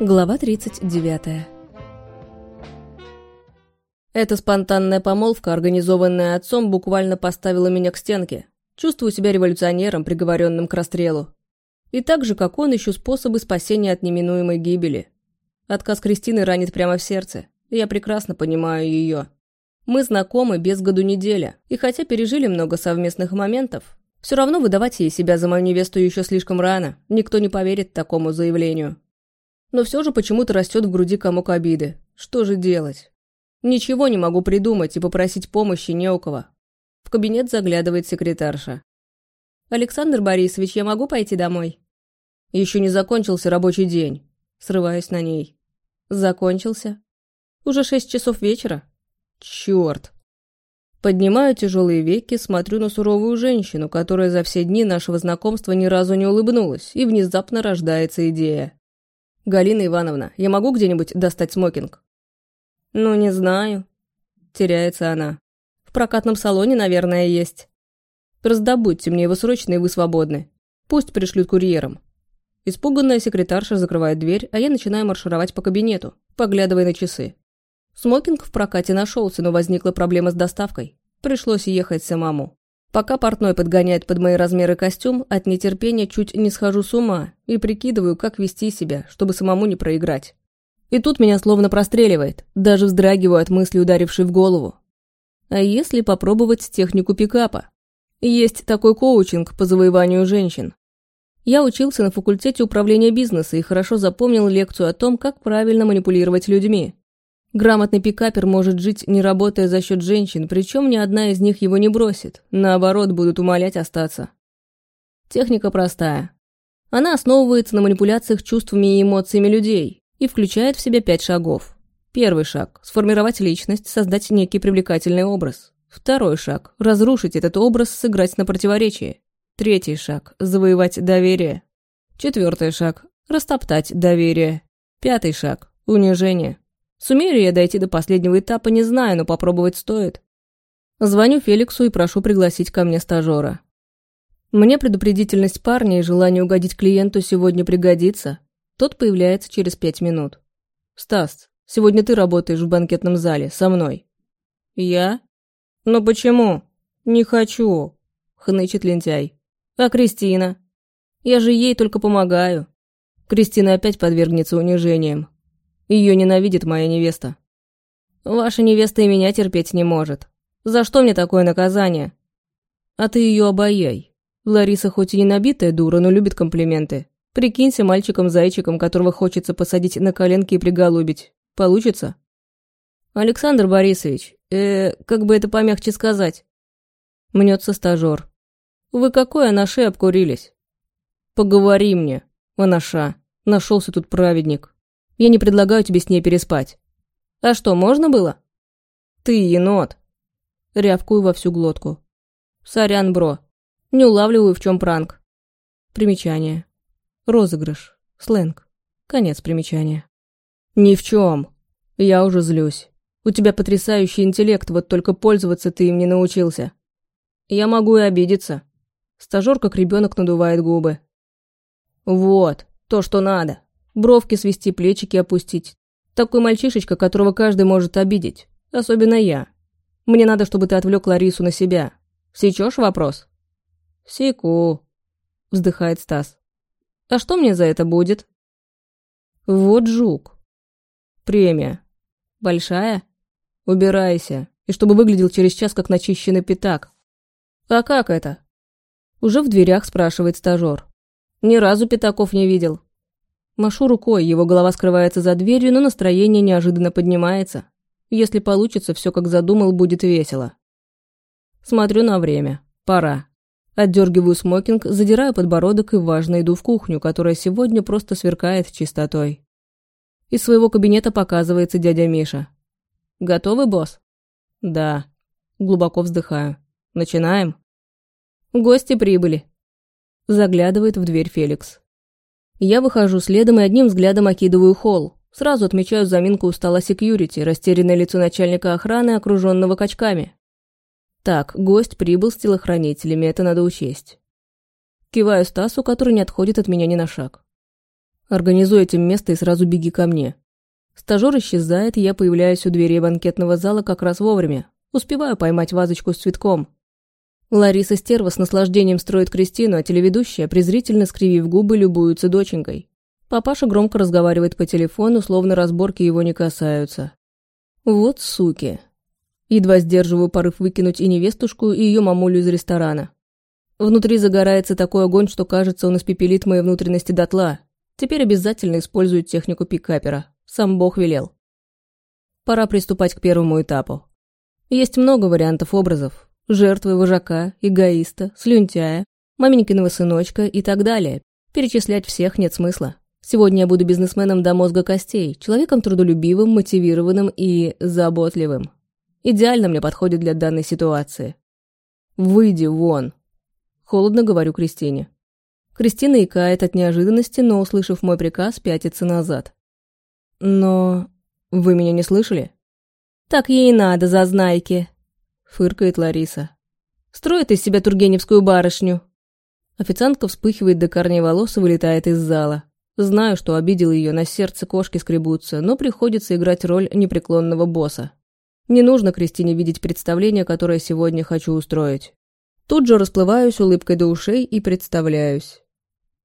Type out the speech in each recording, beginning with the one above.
Глава 39 Эта спонтанная помолвка, организованная отцом, буквально поставила меня к стенке. Чувствую себя революционером, приговоренным к расстрелу. И так же, как он, ищу способы спасения от неминуемой гибели. Отказ Кристины ранит прямо в сердце. Я прекрасно понимаю ее. Мы знакомы без году неделя, и хотя пережили много совместных моментов, все равно выдавать ей себя за мою невесту еще слишком рано, никто не поверит такому заявлению. Но все же почему-то растет в груди комок обиды. Что же делать? Ничего не могу придумать и попросить помощи не у кого. В кабинет заглядывает секретарша. «Александр Борисович, я могу пойти домой?» Еще не закончился рабочий день. Срываюсь на ней. Закончился. Уже шесть часов вечера. Черт. Поднимаю тяжелые веки, смотрю на суровую женщину, которая за все дни нашего знакомства ни разу не улыбнулась, и внезапно рождается идея. «Галина Ивановна, я могу где-нибудь достать смокинг?» «Ну, не знаю». Теряется она. «В прокатном салоне, наверное, есть». «Раздобудьте мне его срочно, и вы свободны. Пусть пришлют курьером». Испуганная секретарша закрывает дверь, а я начинаю маршировать по кабинету, поглядывая на часы. Смокинг в прокате нашелся, но возникла проблема с доставкой. Пришлось ехать самому. Пока портной подгоняет под мои размеры костюм, от нетерпения чуть не схожу с ума и прикидываю, как вести себя, чтобы самому не проиграть. И тут меня словно простреливает, даже вздрагиваю от мысли, ударившей в голову. А если попробовать технику пикапа? Есть такой коучинг по завоеванию женщин. Я учился на факультете управления бизнеса и хорошо запомнил лекцию о том, как правильно манипулировать людьми. Грамотный пикапер может жить, не работая за счет женщин, причем ни одна из них его не бросит. Наоборот, будут умолять остаться. Техника простая. Она основывается на манипуляциях чувствами и эмоциями людей и включает в себя пять шагов. Первый шаг – сформировать личность, создать некий привлекательный образ. Второй шаг – разрушить этот образ, сыграть на противоречии. Третий шаг – завоевать доверие. Четвертый шаг – растоптать доверие. Пятый шаг – унижение. Сумею ли я дойти до последнего этапа, не знаю, но попробовать стоит. Звоню Феликсу и прошу пригласить ко мне стажера. Мне предупредительность парня и желание угодить клиенту сегодня пригодится. Тот появляется через пять минут. «Стас, сегодня ты работаешь в банкетном зале, со мной». «Я? Но почему?» «Не хочу», — хнычет лентяй. «А Кристина?» «Я же ей только помогаю». Кристина опять подвергнется унижениям. Ее ненавидит моя невеста. Ваша невеста и меня терпеть не может. За что мне такое наказание? А ты ее обаяй. Лариса хоть и не набитая дура, но любит комплименты. Прикинься мальчиком-зайчиком, которого хочется посадить на коленки и приголубить. Получится? Александр Борисович, э, как бы это помягче сказать? Мнется стажер. Вы какой анаши обкурились? Поговори мне, анаша. Нашелся тут праведник. Я не предлагаю тебе с ней переспать. А что, можно было? Ты енот. Рявкую во всю глотку. Сорян, бро. Не улавливаю, в чем пранк. Примечание. Розыгрыш. Сленг. Конец примечания. Ни в чем. Я уже злюсь. У тебя потрясающий интеллект, вот только пользоваться ты им не научился. Я могу и обидеться. Стажер, как ребенок, надувает губы. Вот, то, что надо. Бровки свести, плечики опустить. Такой мальчишечка, которого каждый может обидеть. Особенно я. Мне надо, чтобы ты отвлек Ларису на себя. Сечешь вопрос? Секу. Вздыхает Стас. А что мне за это будет? Вот жук. Премия. Большая? Убирайся. И чтобы выглядел через час, как начищенный пятак. А как это? Уже в дверях спрашивает стажер. Ни разу пятаков не видел. Машу рукой, его голова скрывается за дверью, но настроение неожиданно поднимается. Если получится, все как задумал, будет весело. Смотрю на время. Пора. Отдергиваю смокинг, задираю подбородок и важно иду в кухню, которая сегодня просто сверкает чистотой. Из своего кабинета показывается дядя Миша. «Готовы, босс?» «Да». Глубоко вздыхаю. «Начинаем?» «Гости прибыли». Заглядывает в дверь Феликс. Я выхожу следом и одним взглядом окидываю холл. Сразу отмечаю заминку у стола секьюрити, растерянное лицо начальника охраны, окруженного качками. Так, гость прибыл с телохранителями, это надо учесть. Киваю Стасу, который не отходит от меня ни на шаг. Организуй этим место и сразу беги ко мне. Стажер исчезает, и я появляюсь у дверей банкетного зала как раз вовремя. Успеваю поймать вазочку с цветком. Лариса Стерва с наслаждением строит Кристину, а телеведущая, презрительно скривив губы, любуется доченькой. Папаша громко разговаривает по телефону, словно разборки его не касаются. Вот суки. Едва сдерживаю порыв выкинуть и невестушку, и ее мамулю из ресторана. Внутри загорается такой огонь, что кажется, он испепелит мои внутренности дотла. Теперь обязательно используют технику пикапера. Сам Бог велел. Пора приступать к первому этапу. Есть много вариантов образов. Жертвы, вожака, эгоиста, слюнтяя, маменькиного сыночка и так далее. Перечислять всех нет смысла. Сегодня я буду бизнесменом до мозга костей, человеком трудолюбивым, мотивированным и заботливым. Идеально мне подходит для данной ситуации. «Выйди вон!» Холодно говорю Кристине. Кристина икает от неожиданности, но, услышав мой приказ, пятится назад. «Но... вы меня не слышали?» «Так ей и надо, зазнайки!» Фыркает Лариса. «Строит из себя тургеневскую барышню!» Официантка вспыхивает до корней волос и вылетает из зала. Знаю, что обидел ее, на сердце кошки скребутся, но приходится играть роль непреклонного босса. Не нужно Кристине видеть представление, которое сегодня хочу устроить. Тут же расплываюсь улыбкой до ушей и представляюсь.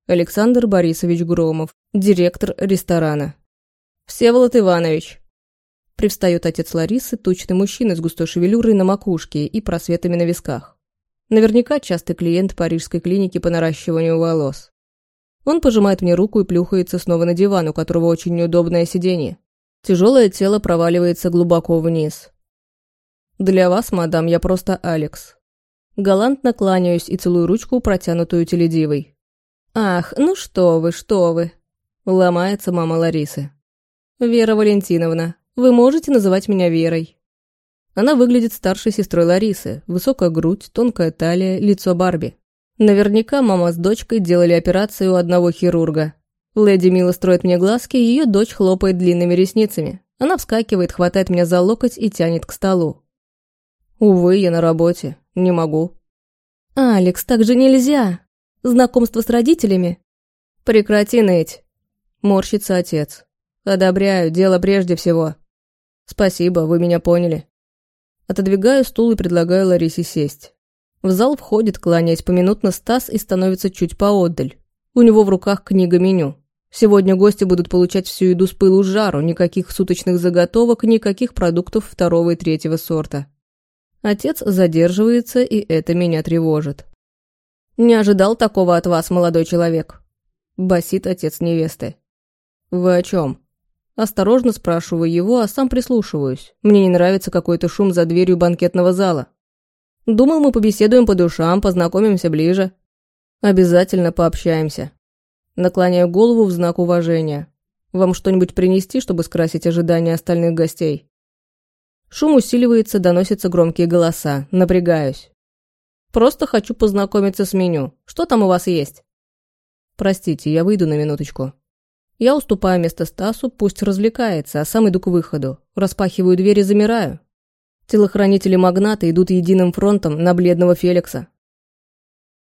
Александр Борисович Громов, директор ресторана. «Всеволод Иванович». Привстает отец Ларисы, тучный мужчина с густой шевелюрой на макушке и просветами на висках. Наверняка частый клиент парижской клиники по наращиванию волос. Он пожимает мне руку и плюхается снова на диван, у которого очень неудобное сиденье. Тяжелое тело проваливается глубоко вниз. «Для вас, мадам, я просто Алекс». Галантно кланяюсь и целую ручку, протянутую теледивой. «Ах, ну что вы, что вы!» Ломается мама Ларисы. «Вера Валентиновна, вы можете называть меня Верой». Она выглядит старшей сестрой Ларисы. Высокая грудь, тонкая талия, лицо Барби. Наверняка мама с дочкой делали операцию у одного хирурга. Леди Мила строит мне глазки, ее дочь хлопает длинными ресницами. Она вскакивает, хватает меня за локоть и тянет к столу. «Увы, я на работе. Не могу». «Алекс, так же нельзя. Знакомство с родителями?» «Прекрати ныть». Морщится отец. «Одобряю, дело прежде всего». «Спасибо, вы меня поняли». Отодвигаю стул и предлагаю Ларисе сесть. В зал входит, кланяясь поминутно Стас и становится чуть поотдаль. У него в руках книга меню. Сегодня гости будут получать всю еду с пылу с жару, никаких суточных заготовок, никаких продуктов второго и третьего сорта. Отец задерживается, и это меня тревожит. «Не ожидал такого от вас, молодой человек», — басит отец невесты. «Вы о чем?» Осторожно спрашиваю его, а сам прислушиваюсь. Мне не нравится какой-то шум за дверью банкетного зала. Думал, мы побеседуем по душам, познакомимся ближе. Обязательно пообщаемся. Наклоняю голову в знак уважения. Вам что-нибудь принести, чтобы скрасить ожидания остальных гостей? Шум усиливается, доносятся громкие голоса. Напрягаюсь. Просто хочу познакомиться с меню. Что там у вас есть? Простите, я выйду на минуточку. Я уступаю место Стасу, пусть развлекается, а сам иду к выходу. Распахиваю дверь и замираю. Телохранители магната идут единым фронтом на бледного Феликса.